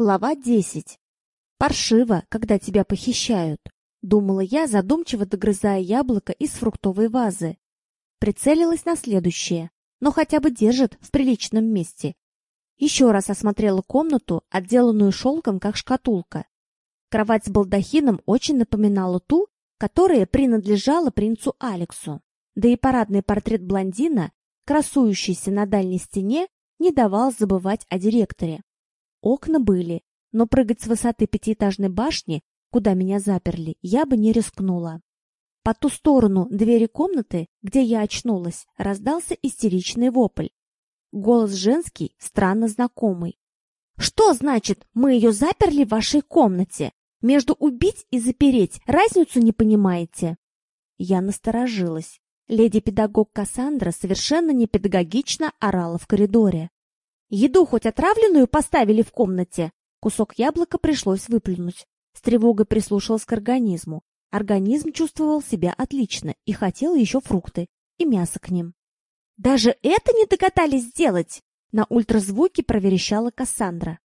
Глава 10. Паршиво, когда тебя похищают, думала я, задумчиво догрызая яблоко из фруктовой вазы. Прицелилась на следующее, но хотя бы держит в приличном месте. Еще раз осмотрела комнату, отделанную шелком, как шкатулка. Кровать с балдахином очень напоминала ту, которая принадлежала принцу Алексу. Да и парадный портрет блондина, красующийся на дальней стене, не давал забывать о директоре. Окна были, но прыгать с высоты пятиэтажной башни, куда меня заперли, я бы не рискнула. По ту сторону двери комнаты, где я очнулась, раздался истеричный вопль. Голос женский, странно знакомый. «Что значит, мы ее заперли в вашей комнате? Между убить и запереть разницу не понимаете?» Я насторожилась. Леди-педагог Кассандра совершенно непедагогично орала в коридоре. Еду хоть отравленную поставили в комнате? Кусок яблока пришлось выплюнуть. С тревогой прислушалась к организму. Организм чувствовал себя отлично и хотел еще фрукты и мясо к ним. Даже это не догадались сделать, на ультразвуке проверещала Кассандра.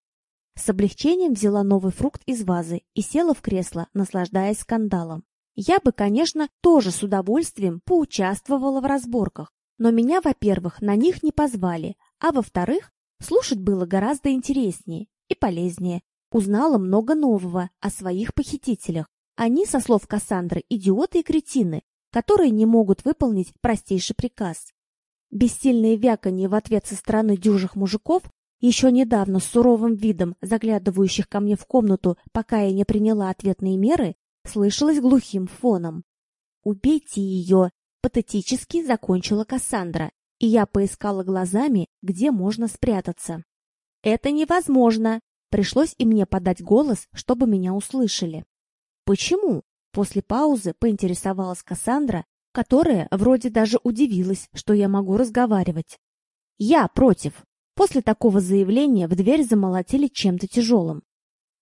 С облегчением взяла новый фрукт из вазы и села в кресло, наслаждаясь скандалом. Я бы, конечно, тоже с удовольствием поучаствовала в разборках, но меня, во-первых, на них не позвали, а во-вторых, Слушать было гораздо интереснее и полезнее. Узнала много нового о своих похитителях. Они, со слов Кассандры, идиоты и кретины, которые не могут выполнить простейший приказ. Бессильные вяканье в ответ со стороны дюжих мужиков, еще недавно с суровым видом заглядывающих ко мне в комнату, пока я не приняла ответные меры, слышалось глухим фоном. «Убейте ее!» — патетически закончила Кассандра и я поискала глазами, где можно спрятаться. Это невозможно. Пришлось и мне подать голос, чтобы меня услышали. Почему? После паузы поинтересовалась Кассандра, которая вроде даже удивилась, что я могу разговаривать. Я против. После такого заявления в дверь замолотили чем-то тяжелым.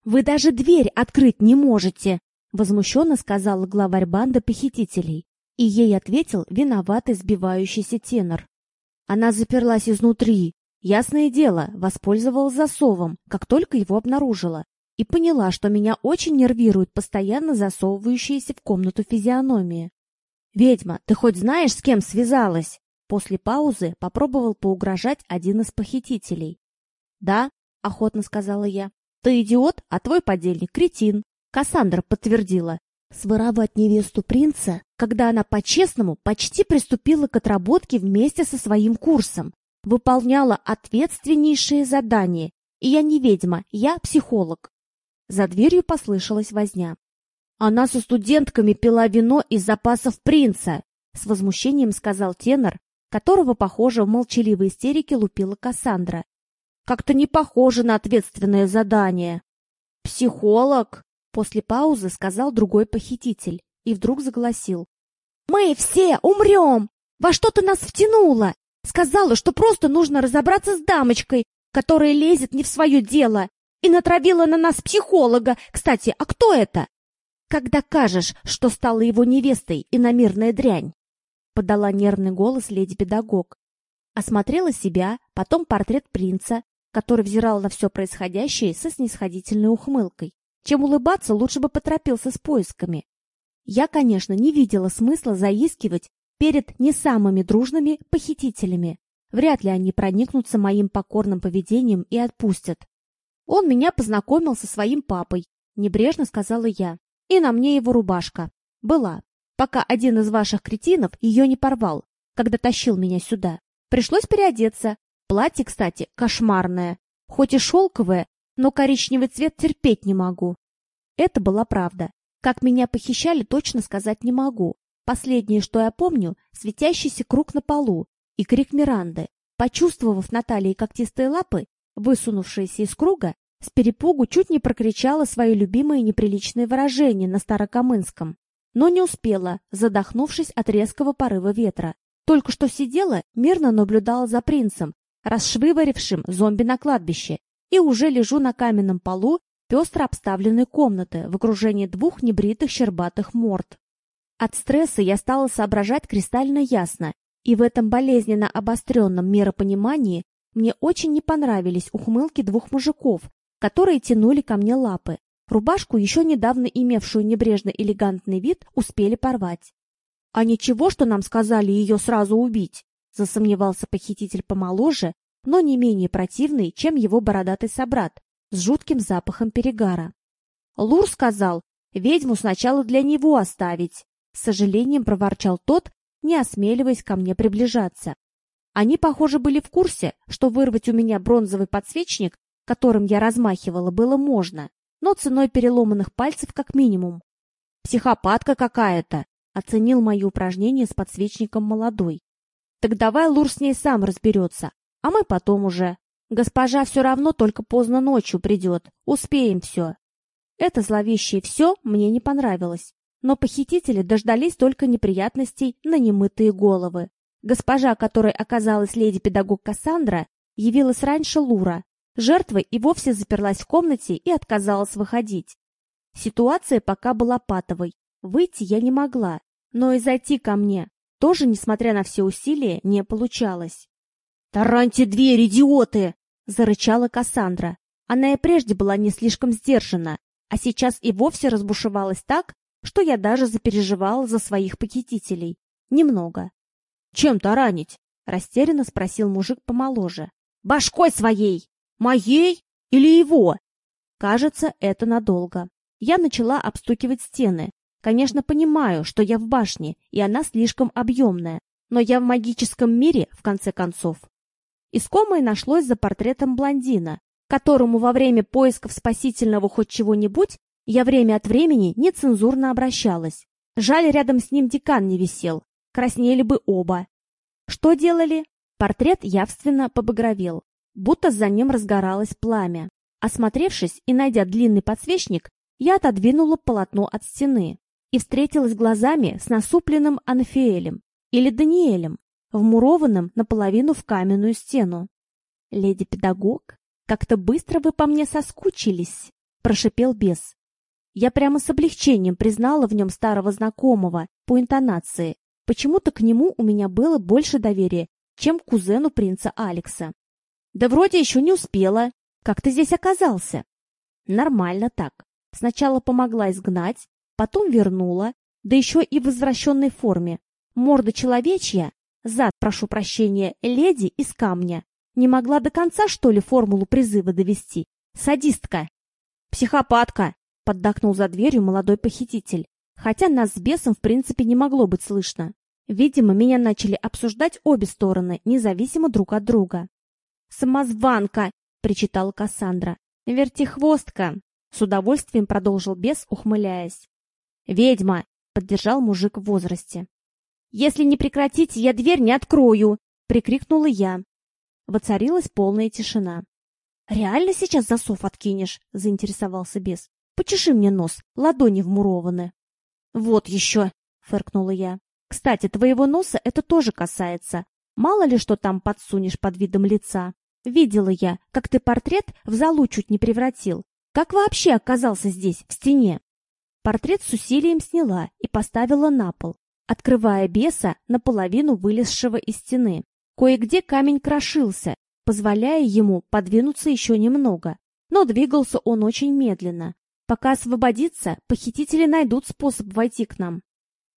Вы даже дверь открыть не можете, возмущенно сказала главарь банды похитителей, и ей ответил виноватый сбивающийся тенор. Она заперлась изнутри. Ясное дело, воспользовалась засовом, как только его обнаружила, и поняла, что меня очень нервирует постоянно засовывающаяся в комнату физиономия. «Ведьма, ты хоть знаешь, с кем связалась?» После паузы попробовал поугрожать один из похитителей. «Да», — охотно сказала я. «Ты идиот, а твой подельник — кретин», — Кассандра подтвердила. Своровать невесту принца, когда она по-честному почти приступила к отработке вместе со своим курсом, выполняла ответственнейшее задание. И я не ведьма, я психолог. За дверью послышалась возня. Она со студентками пила вино из запасов принца, с возмущением сказал тенор, которого, похоже, в молчаливой истерике лупила Кассандра. Как-то не похоже на ответственное задание. Психолог? После паузы сказал другой похититель и вдруг загласил. «Мы все умрем! Во что ты нас втянула? Сказала, что просто нужно разобраться с дамочкой, которая лезет не в свое дело, и натравила на нас психолога. Кстати, а кто это?» «Когда кажешь, что стала его невестой, иномирная дрянь!» Подала нервный голос леди-педагог. Осмотрела себя, потом портрет принца, который взирал на все происходящее со снисходительной ухмылкой. Чем улыбаться, лучше бы поторопился с поисками. Я, конечно, не видела смысла заискивать перед не самыми дружными похитителями. Вряд ли они проникнутся моим покорным поведением и отпустят. Он меня познакомил со своим папой, небрежно сказала я. И на мне его рубашка. Была. Пока один из ваших кретинов ее не порвал, когда тащил меня сюда. Пришлось переодеться. Платье, кстати, кошмарное. Хоть и шелковое, но коричневый цвет терпеть не могу. Это была правда. Как меня похищали, точно сказать не могу. Последнее, что я помню, светящийся круг на полу и крик Миранды. Почувствовав на талии когтистые лапы, высунувшиеся из круга, с перепугу чуть не прокричала свое любимое неприличное выражение на старокамынском, но не успела, задохнувшись от резкого порыва ветра. Только что сидела, мирно наблюдала за принцем, расшвыварившим зомби на кладбище, и уже лежу на каменном полу пестро обставленной комнаты в окружении двух небритых щербатых морд. От стресса я стала соображать кристально ясно, и в этом болезненно обостренном миропонимании мне очень не понравились ухмылки двух мужиков, которые тянули ко мне лапы. Рубашку, еще недавно имевшую небрежно элегантный вид, успели порвать. «А ничего, что нам сказали ее сразу убить?» — засомневался похититель помоложе, но не менее противный, чем его бородатый собрат, с жутким запахом перегара. Лур сказал, ведьму сначала для него оставить. С сожалением проворчал тот, не осмеливаясь ко мне приближаться. Они, похоже, были в курсе, что вырвать у меня бронзовый подсвечник, которым я размахивала, было можно, но ценой переломанных пальцев как минимум. «Психопатка какая-то!» — оценил мои упражнения с подсвечником молодой. «Так давай Лур с ней сам разберется, а мы потом уже. Госпожа все равно только поздно ночью придет, успеем все». Это зловещее «все» мне не понравилось, но похитители дождались только неприятностей на немытые головы. Госпожа, которой оказалась леди-педагог Кассандра, явилась раньше Лура. Жертва и вовсе заперлась в комнате и отказалась выходить. Ситуация пока была патовой. Выйти я не могла, но и зайти ко мне тоже, несмотря на все усилия, не получалось. «Тараньте дверь, идиоты!» — зарычала Кассандра. Она и прежде была не слишком сдержана, а сейчас и вовсе разбушевалась так, что я даже запереживала за своих похитителей. Немного. «Чем таранить?» — растерянно спросил мужик помоложе. «Башкой своей! Моей или его?» Кажется, это надолго. Я начала обстукивать стены. Конечно, понимаю, что я в башне, и она слишком объемная, но я в магическом мире, в конце концов. Искомое нашлось за портретом блондина, которому во время поисков спасительного хоть чего-нибудь я время от времени нецензурно обращалась. Жаль, рядом с ним декан не висел, краснели бы оба. Что делали? Портрет явственно побагровел, будто за ним разгоралось пламя. Осмотревшись и найдя длинный подсвечник, я отодвинула полотно от стены и встретилась глазами с насупленным Анфиэлем или Даниэлем, вмурованным наполовину в каменную стену. «Леди-педагог, как-то быстро вы по мне соскучились», — прошипел бес. Я прямо с облегчением признала в нем старого знакомого по интонации. Почему-то к нему у меня было больше доверия, чем к кузену принца Алекса. Да вроде еще не успела. Как ты здесь оказался? Нормально так. Сначала помогла изгнать, потом вернула, да еще и в возвращенной форме. Морда человечья, зад, прошу прощения, леди из камня. Не могла до конца, что ли, формулу призыва довести? Садистка. Психопатка, поддакнул за дверью молодой похититель. Хотя нас с бесом в принципе не могло быть слышно. Видимо, меня начали обсуждать обе стороны, независимо друг от друга. «Самозванка!» — причитала Кассандра. «Вертихвостка!» — с удовольствием продолжил бес, ухмыляясь. «Ведьма!» — поддержал мужик в возрасте. «Если не прекратите, я дверь не открою!» — прикрикнула я. Воцарилась полная тишина. «Реально сейчас засов откинешь?» — заинтересовался бес. Почеши мне нос, ладони вмурованы. Вот еще, фыркнула я. Кстати, твоего носа это тоже касается. Мало ли что там подсунешь под видом лица. Видела я, как ты портрет в залу чуть не превратил. Как вообще оказался здесь, в стене? Портрет с усилием сняла и поставила на пол, открывая беса, наполовину вылезшего из стены. Кое-где камень крошился, позволяя ему подвинуться еще немного, но двигался он очень медленно, Пока освободится, похитители найдут способ войти к нам.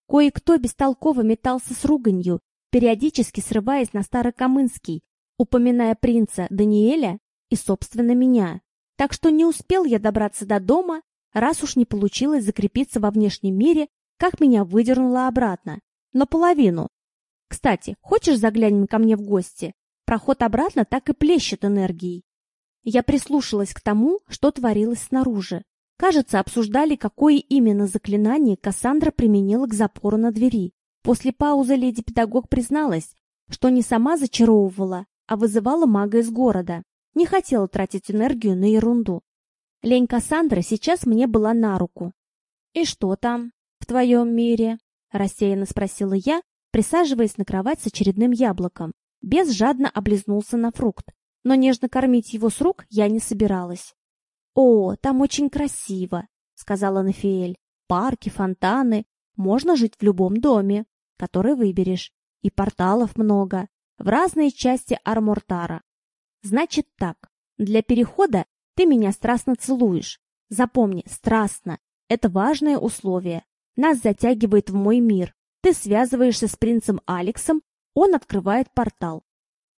Кое-кто бестолково метался с руганью, периодически срываясь на Старокамынский, упоминая принца Даниэля и, собственно, меня. Так что не успел я добраться до дома, раз уж не получилось закрепиться во внешнем мире, как меня выдернуло обратно. Наполовину. Кстати, хочешь заглянем ко мне в гости? Проход обратно так и плещет энергией. Я прислушалась к тому, что творилось снаружи. Кажется, обсуждали, какое именно заклинание Кассандра применила к запору на двери. После паузы леди-педагог призналась, что не сама зачаровывала, а вызывала мага из города. Не хотела тратить энергию на ерунду. Лень Кассандры сейчас мне была на руку. «И что там, в твоем мире?» – рассеянно спросила я, присаживаясь на кровать с очередным яблоком. Бес жадно облизнулся на фрукт, но нежно кормить его с рук я не собиралась. «О, там очень красиво», — сказала Нафиэль. «Парки, фонтаны. Можно жить в любом доме, который выберешь. И порталов много. В разные части Армортара. Значит так, для перехода Ты меня страстно целуешь. Запомни, страстно. Это важное условие. Нас затягивает в мой мир. Ты связываешься с принцем Алексом, он открывает портал.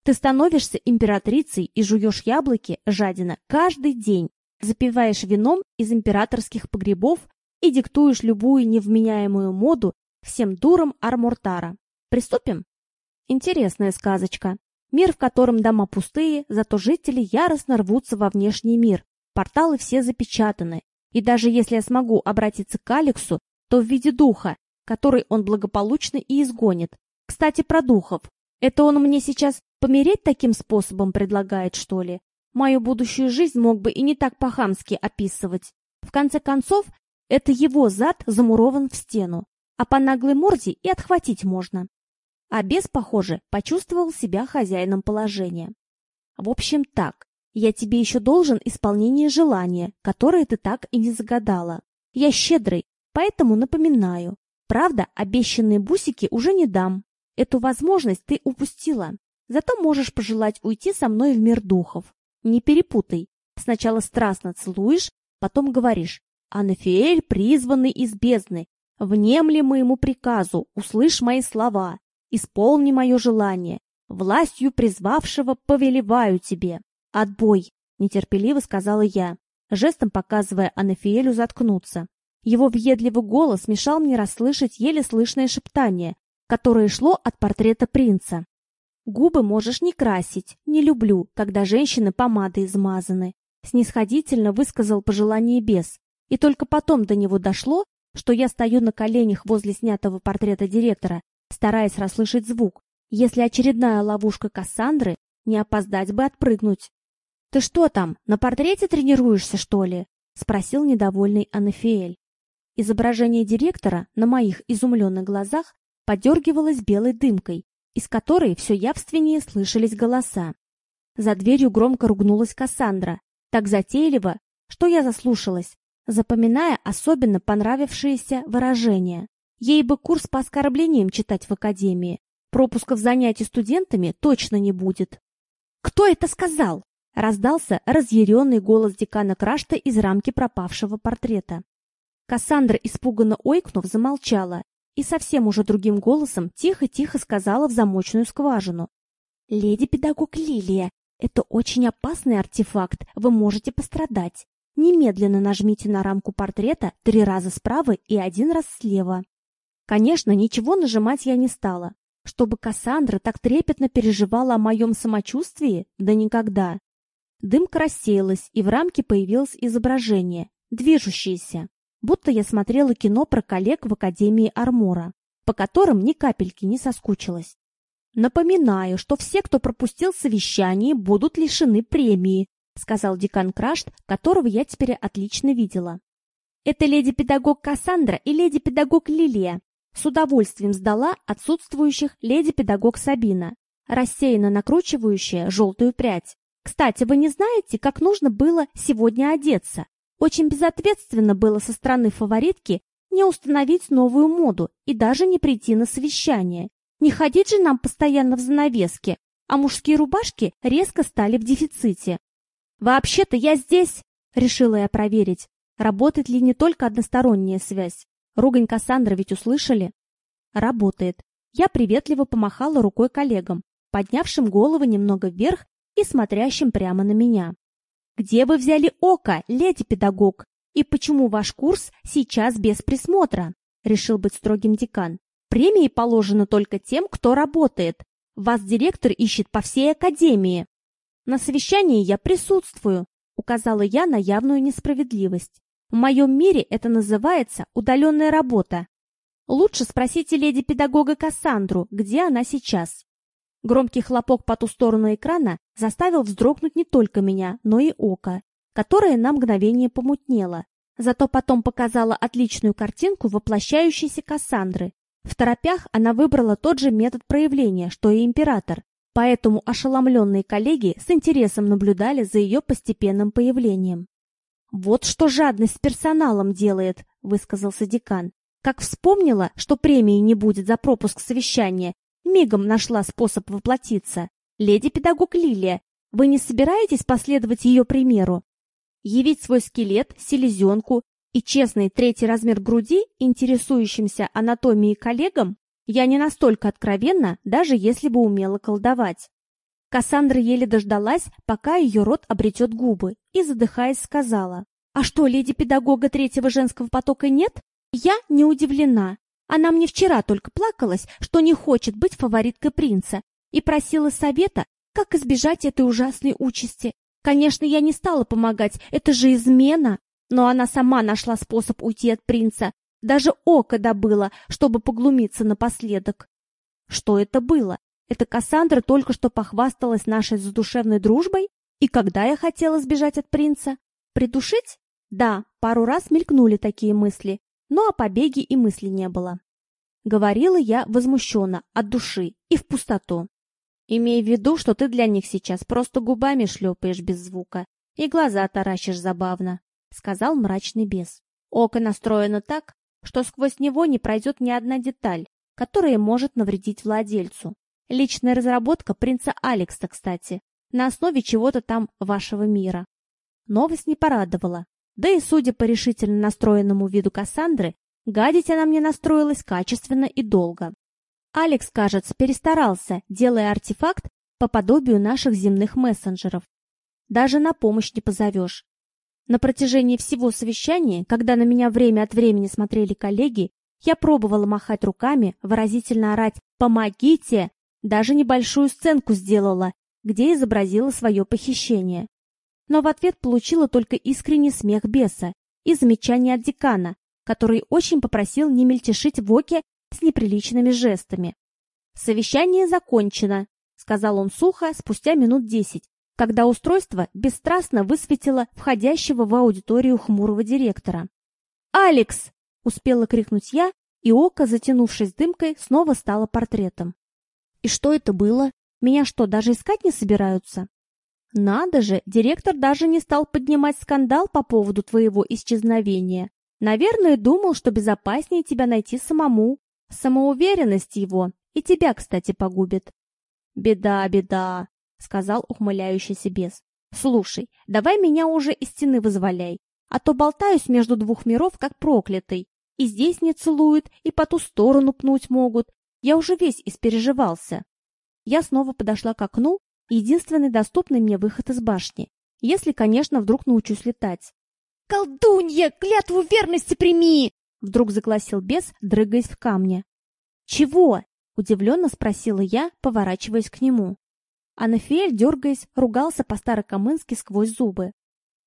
Ты становишься императрицей и жуешь яблоки, жадина, каждый день, запиваешь вином из императорских погребов и диктуешь любую невменяемую моду всем дурам Армуртара. Приступим? Интересная сказочка. Мир, в котором дома пустые, зато жители яростно рвутся во внешний мир. Порталы все запечатаны. И даже если я смогу обратиться к Алексу, то в виде духа, который он благополучно и изгонит. Кстати, про духов. Это он мне сейчас помереть таким способом предлагает, что ли? Мою будущую жизнь мог бы и не так по-хамски описывать. В конце концов, это его зад замурован в стену, а по наглой морде и отхватить можно. А бес, похоже, почувствовал себя хозяином положения. В общем, так. Я тебе еще должен исполнение желания, которое ты так и не загадала. Я щедрый, поэтому напоминаю. Правда, обещанные бусики уже не дам. Эту возможность ты упустила. Зато можешь пожелать уйти со мной в мир духов. Не перепутай. Сначала страстно целуешь, потом говоришь «Анафиэль, призванный из бездны, внемли моему приказу, услышь мои слова, исполни мое желание, властью призвавшего повелеваю тебе». «Отбой!» — нетерпеливо сказала я, жестом показывая Анафиэлю заткнуться. Его въедливый голос мешал мне расслышать еле слышное шептание, которое шло от портрета принца. Губы можешь не красить, не люблю, когда женщины помадой измазаны. Снисходительно высказал пожелание бес, и только потом до него дошло, что я стою на коленях возле снятого портрета директора, стараясь расслышать звук. Если очередная ловушка Кассандры, не опоздать бы отпрыгнуть. «Ты что там, на портрете тренируешься, что ли?» — спросил недовольный Анафиэль. Изображение директора на моих изумленных глазах подергивалось белой дымкой, из которой все явственнее слышались голоса. За дверью громко ругнулась Кассандра, так затейливо, что я заслушалась, запоминая особенно понравившиеся выражения. Ей бы курс по оскорблениям читать в академии. Пропусков занятий студентами точно не будет. «Кто это сказал?» — раздался разъяренный голос декана Крашта из рамки пропавшего портрета. Кассандра, испуганно ойкнув, замолчала и совсем уже другим голосом тихо-тихо сказала в замочную скважину. «Леди-педагог Лилия, это очень опасный артефакт, вы можете пострадать. Немедленно нажмите на рамку портрета три раза справа и один раз слева». Конечно, ничего нажимать я не стала. Чтобы Кассандра так трепетно переживала о моем самочувствии, да никогда. Дымка рассеялась, и в рамке появилось изображение, движущееся будто я смотрела кино про коллег в Академии Армора, по которым ни капельки не соскучилась. Напоминаю, что все, кто пропустил совещание, будут лишены премии, сказал декан Крашт, которого я теперь отлично видела. Это леди-педагог Кассандра и леди-педагог Лилия. С удовольствием сдала отсутствующих леди-педагог Сабина, рассеянно накручивающая желтую прядь. Кстати, вы не знаете, как нужно было сегодня одеться? Очень безответственно было со стороны фаворитки не установить новую моду и даже не прийти на совещание. Не ходить же нам постоянно в занавеске, а мужские рубашки резко стали в дефиците. «Вообще-то я здесь!» — решила я проверить, работает ли не только односторонняя связь. Ругань Кассандра ведь услышали? Работает. Я приветливо помахала рукой коллегам, поднявшим головы немного вверх и смотрящим прямо на меня. Где вы взяли око, леди-педагог? И почему ваш курс сейчас без присмотра? Решил быть строгим декан. Премии положены только тем, кто работает. Вас директор ищет по всей академии. На совещании я присутствую, указала я на явную несправедливость. В моем мире это называется удаленная работа. Лучше спросите леди-педагога Кассандру, где она сейчас. Громкий хлопок по ту сторону экрана заставил вздрогнуть не только меня, но и око, которое на мгновение помутнело. Зато потом показала отличную картинку воплощающейся Кассандры. В торопях она выбрала тот же метод проявления, что и император, поэтому ошеломленные коллеги с интересом наблюдали за ее постепенным появлением. «Вот что жадность с персоналом делает», — высказался декан. «Как вспомнила, что премии не будет за пропуск совещания, Мигом нашла способ воплотиться. Леди-педагог Лилия, вы не собираетесь последовать ее примеру? Явить свой скелет, селезенку и честный третий размер груди интересующимся анатомией коллегам я не настолько откровенна, даже если бы умела колдовать. Кассандра еле дождалась, пока ее рот обретет губы, и, задыхаясь, сказала, «А что, леди-педагога третьего женского потока нет? Я не удивлена. Она мне вчера только плакалась, что не хочет быть фавориткой принца, и просила совета, как избежать этой ужасной участи. Конечно, я не стала помогать, это же измена, но она сама нашла способ уйти от принца, даже око добыла, чтобы поглумиться напоследок. Что это было? Это Кассандра только что похвасталась нашей задушевной дружбой? И когда я хотела сбежать от принца? Придушить? Да, пару раз мелькнули такие мысли, но о побеге и мысли не было. Говорила я возмущенно, от души и в пустоту. Имей в виду, что ты для них сейчас просто губами шлепаешь без звука и глаза таращишь забавно, — сказал мрачный бес. Око настроено так, что сквозь него не пройдет ни одна деталь, которая может навредить владельцу. Личная разработка принца Алекса, кстати, на основе чего-то там вашего мира. Новость не порадовала. Да и, судя по решительно настроенному виду Кассандры, гадить она мне настроилась качественно и долго. Алекс, кажется, перестарался, делая артефакт по подобию наших земных мессенджеров. Даже на помощь не позовешь. На протяжении всего совещания, когда на меня время от времени смотрели коллеги, я пробовала махать руками, выразительно орать «Помогите!», даже небольшую сценку сделала, где изобразила свое похищение. Но в ответ получила только искренний смех беса и замечание от декана, который очень попросил не мельтешить в оке с неприличными жестами. «Совещание закончено», — сказал он сухо спустя минут десять, когда устройство бесстрастно высветило входящего в аудиторию хмурого директора. «Алекс!» — успела крикнуть я, и око, затянувшись дымкой, снова стало портретом. «И что это было? Меня что, даже искать не собираются?» «Надо же, директор даже не стал поднимать скандал по поводу твоего исчезновения. Наверное, думал, что безопаснее тебя найти самому. Самоуверенность его и тебя, кстати, погубит. Беда, беда, сказал ухмыляющийся бес. Слушай, давай меня уже из стены вызволяй, а то болтаюсь между двух миров, как проклятый. И здесь не целуют, и по ту сторону пнуть могут. Я уже весь испереживался. Я снова подошла к окну, единственный доступный мне выход из башни. Если, конечно, вдруг научусь летать. «Колдунья, клятву верности прими!» Вдруг загласил бес, дрыгаясь в камне. «Чего?» — удивленно спросила я, поворачиваясь к нему. Анафиэль, дергаясь, ругался по-старокамынски сквозь зубы.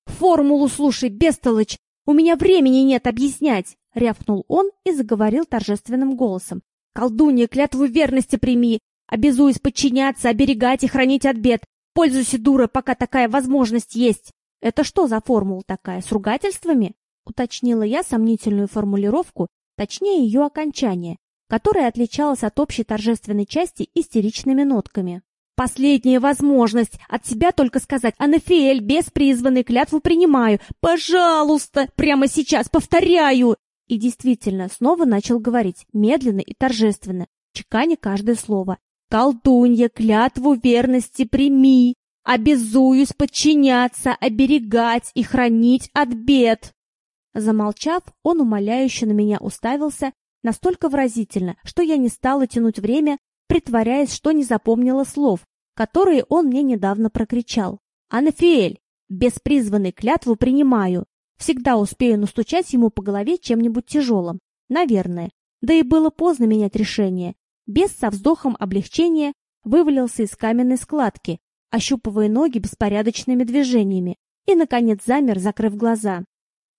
«Формулу слушай, бестолочь! У меня времени нет объяснять!» — рявкнул он и заговорил торжественным голосом. «Колдунья, клятву верности прими! Обязуюсь подчиняться, оберегать и хранить от бед! Пользуйся, дура, пока такая возможность есть!» «Это что за формула такая, с ругательствами?» Уточнила я сомнительную формулировку, точнее ее окончание, которое отличалось от общей торжественной части истеричными нотками. «Последняя возможность! От себя только сказать, Анафиэль, без призванной клятву принимаю! Пожалуйста! Прямо сейчас, повторяю!» И действительно, снова начал говорить, медленно и торжественно, чеканя каждое слово. «Колдунья, клятву верности прими! Обязуюсь подчиняться, оберегать и хранить от бед!» Замолчав, он умоляюще на меня уставился, настолько выразительно, что я не стала тянуть время, притворяясь, что не запомнила слов, которые он мне недавно прокричал. «Анафиэль, без призванной клятву принимаю. Всегда успею настучать ему по голове чем-нибудь тяжелым. Наверное. Да и было поздно менять решение. Бес со вздохом облегчения вывалился из каменной складки, ощупывая ноги беспорядочными движениями, и, наконец, замер, закрыв глаза.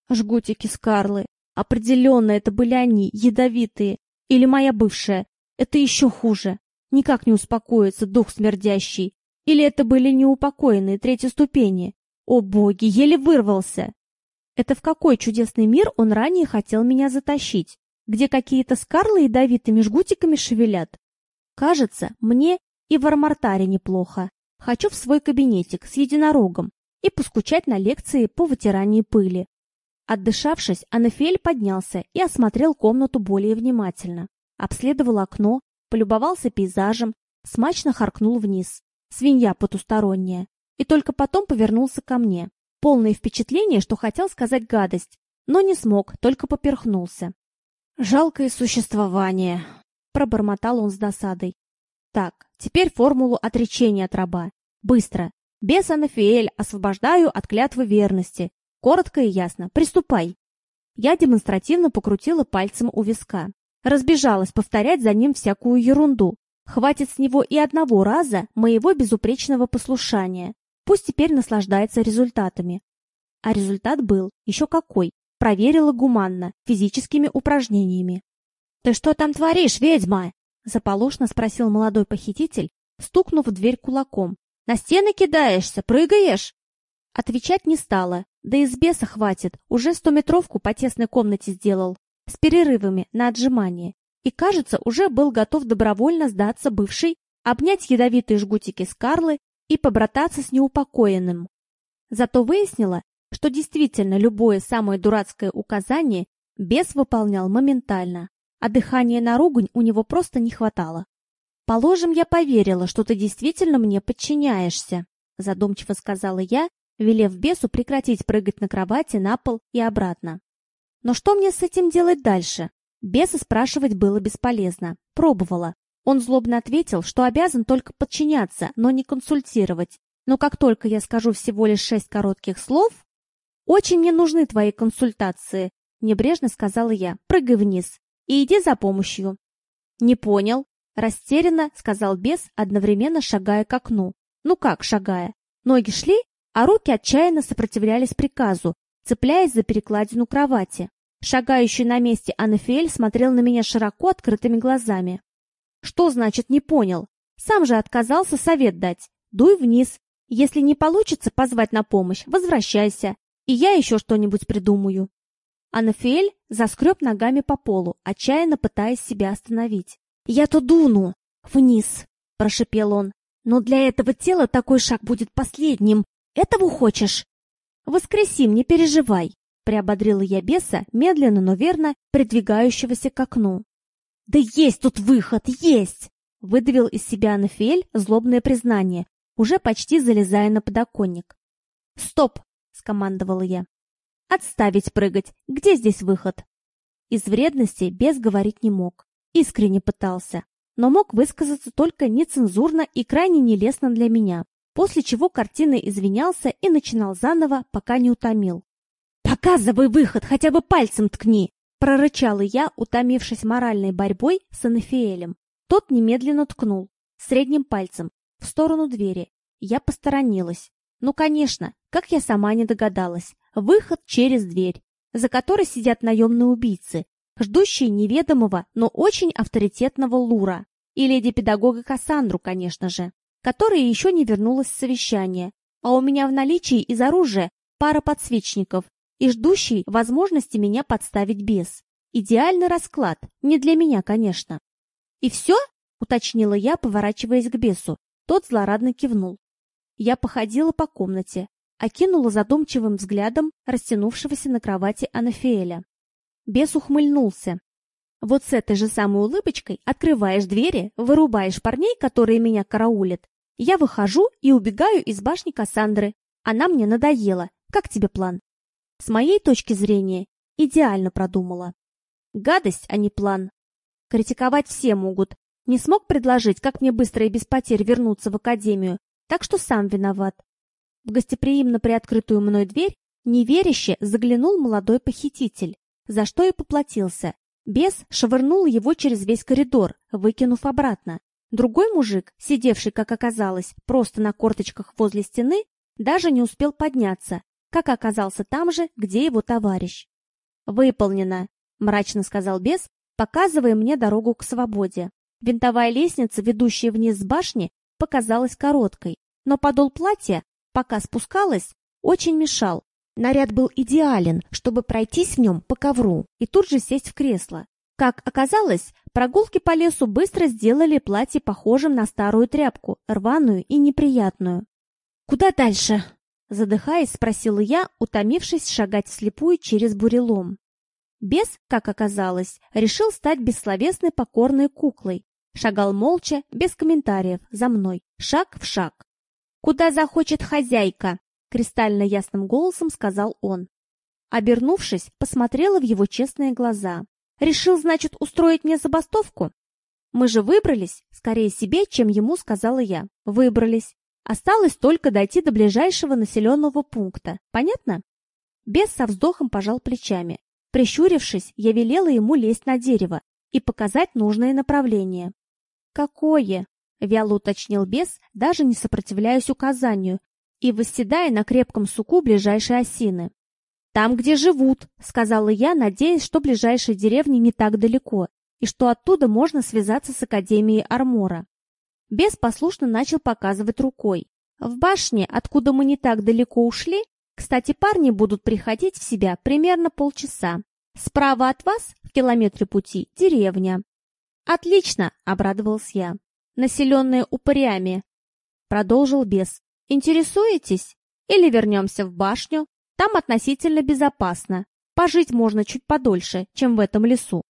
Жгутики Скарлы. Определенно, это были они, ядовитые. Или моя бывшая. Это еще хуже. Никак не успокоится дух смердящий. Или это были неупокоенные третьей ступени. О боги, еле вырвался. Это в какой чудесный мир он ранее хотел меня затащить? Где какие-то скарлы ядовитыми жгутиками шевелят? Кажется, мне и в Армартаре неплохо. Хочу в свой кабинетик с единорогом и поскучать на лекции по вытиранию пыли. Отдышавшись, Анафель поднялся и осмотрел комнату более внимательно. Обследовал окно, полюбовался пейзажем, смачно харкнул вниз. Свинья потусторонняя. И только потом повернулся ко мне. полное впечатление, что хотел сказать гадость, но не смог, только поперхнулся. «Жалкое существование», — пробормотал он с досадой. «Так, теперь формулу отречения от раба. Быстро. Бес Анафиэль, освобождаю от клятвы верности. Коротко и ясно. Приступай». Я демонстративно покрутила пальцем у виска. Разбежалась повторять за ним всякую ерунду. Хватит с него и одного раза моего безупречного послушания. Пусть теперь наслаждается результатами. А результат был еще какой. Проверила гуманно, физическими упражнениями. «Ты что там творишь, ведьма?» Заполошно спросил молодой похититель, стукнув в дверь кулаком. «На стены кидаешься, прыгаешь?» Отвечать не стала, да и с беса хватит, уже стометровку по тесной комнате сделал, с перерывами на отжимание. И, кажется, уже был готов добровольно сдаться бывшей, обнять ядовитые жгутики Скарлы и побрататься с неупокоенным. Зато выяснила, что действительно любое самое дурацкое указание бес выполнял моментально, а дыхания на ругань у него просто не хватало. «Положим, я поверила, что ты действительно мне подчиняешься», задумчиво сказала я, велев бесу прекратить прыгать на кровати, на пол и обратно. «Но что мне с этим делать дальше?» Беса спрашивать было бесполезно. Пробовала. Он злобно ответил, что обязан только подчиняться, но не консультировать. Но как только я скажу всего лишь шесть коротких слов, «Очень мне нужны твои консультации», — небрежно сказала я. «Прыгай вниз и иди за помощью». «Не понял», — растерянно сказал бес, одновременно шагая к окну. «Ну как шагая? Ноги шли, а руки отчаянно сопротивлялись приказу, цепляясь за перекладину кровати. Шагающий на месте Анафиэль смотрел на меня широко открытыми глазами. «Что значит не понял? Сам же отказался совет дать. Дуй вниз. Если не получится позвать на помощь, возвращайся и я еще что-нибудь придумаю. Анафиэль заскреб ногами по полу, отчаянно пытаясь себя остановить. «Я-то дуну! Вниз!» – прошепел он. «Но для этого тела такой шаг будет последним. Этого хочешь?» «Воскресим, не переживай!» – приободрила я беса, медленно, но верно, придвигающегося к окну. «Да есть тут выход, есть!» – выдавил из себя Анафиэль злобное признание, уже почти залезая на подоконник. «Стоп!» скомандовала я. «Отставить прыгать! Где здесь выход?» Из вредности без говорить не мог. Искренне пытался, но мог высказаться только нецензурно и крайне нелестно для меня, после чего картины извинялся и начинал заново, пока не утомил. «Показывай выход, хотя бы пальцем ткни!» прорычала я, утомившись моральной борьбой с Анафиэлем. Тот немедленно ткнул, средним пальцем, в сторону двери. Я посторонилась. Ну, конечно, как я сама не догадалась, выход через дверь, за которой сидят наемные убийцы, ждущие неведомого, но очень авторитетного Лура, и леди-педагога Кассандру, конечно же, которая еще не вернулась с совещания, а у меня в наличии из оружия пара подсвечников и ждущий возможности меня подставить без. Идеальный расклад, не для меня, конечно. «И все?» — уточнила я, поворачиваясь к бесу. Тот злорадно кивнул. Я походила по комнате, окинула задумчивым взглядом растянувшегося на кровати Анафиэля. Бес ухмыльнулся. Вот с этой же самой улыбочкой открываешь двери, вырубаешь парней, которые меня караулят. Я выхожу и убегаю из башни Кассандры. Она мне надоела. Как тебе план? С моей точки зрения, идеально продумала. Гадость, а не план. Критиковать все могут. Не смог предложить, как мне быстро и без потерь вернуться в академию, так что сам виноват. В гостеприимно приоткрытую мной дверь неверяще заглянул молодой похититель, за что и поплатился. Бес швырнул его через весь коридор, выкинув обратно. Другой мужик, сидевший, как оказалось, просто на корточках возле стены, даже не успел подняться, как оказался там же, где его товарищ. «Выполнено», — мрачно сказал бес, показывая мне дорогу к свободе. Винтовая лестница, ведущая вниз с башни, показалась короткой, но подол платья, пока спускалась, очень мешал. Наряд был идеален, чтобы пройтись в нем по ковру и тут же сесть в кресло. Как оказалось, прогулки по лесу быстро сделали платье похожим на старую тряпку, рваную и неприятную. «Куда дальше?» Задыхаясь, спросила я, утомившись шагать вслепую через бурелом. Бес, как оказалось, решил стать бессловесной покорной куклой, Шагал молча, без комментариев, за мной, шаг в шаг. «Куда захочет хозяйка?» Кристально ясным голосом сказал он. Обернувшись, посмотрела в его честные глаза. Решил, значит, устроить мне забастовку? Мы же выбрались, скорее себе, чем ему сказала я. Выбрались. Осталось только дойти до ближайшего населенного пункта. Понятно? Бес со вздохом пожал плечами. Прищурившись, я велела ему лезть на дерево и показать нужное направление. «Какое?» — вяло уточнил бес, даже не сопротивляясь указанию, и восседая на крепком суку ближайшей осины. «Там, где живут», — сказала я, надеясь, что ближайшая деревня не так далеко, и что оттуда можно связаться с Академией Армора. Бес послушно начал показывать рукой. В башне, откуда мы не так далеко ушли, кстати, парни будут приходить в себя примерно полчаса. Справа от вас, в километре пути, деревня. Отлично, обрадовался я. Населенная упырями. Продолжил бес. Интересуетесь? Или вернемся в башню? Там относительно безопасно. Пожить можно чуть подольше, чем в этом лесу.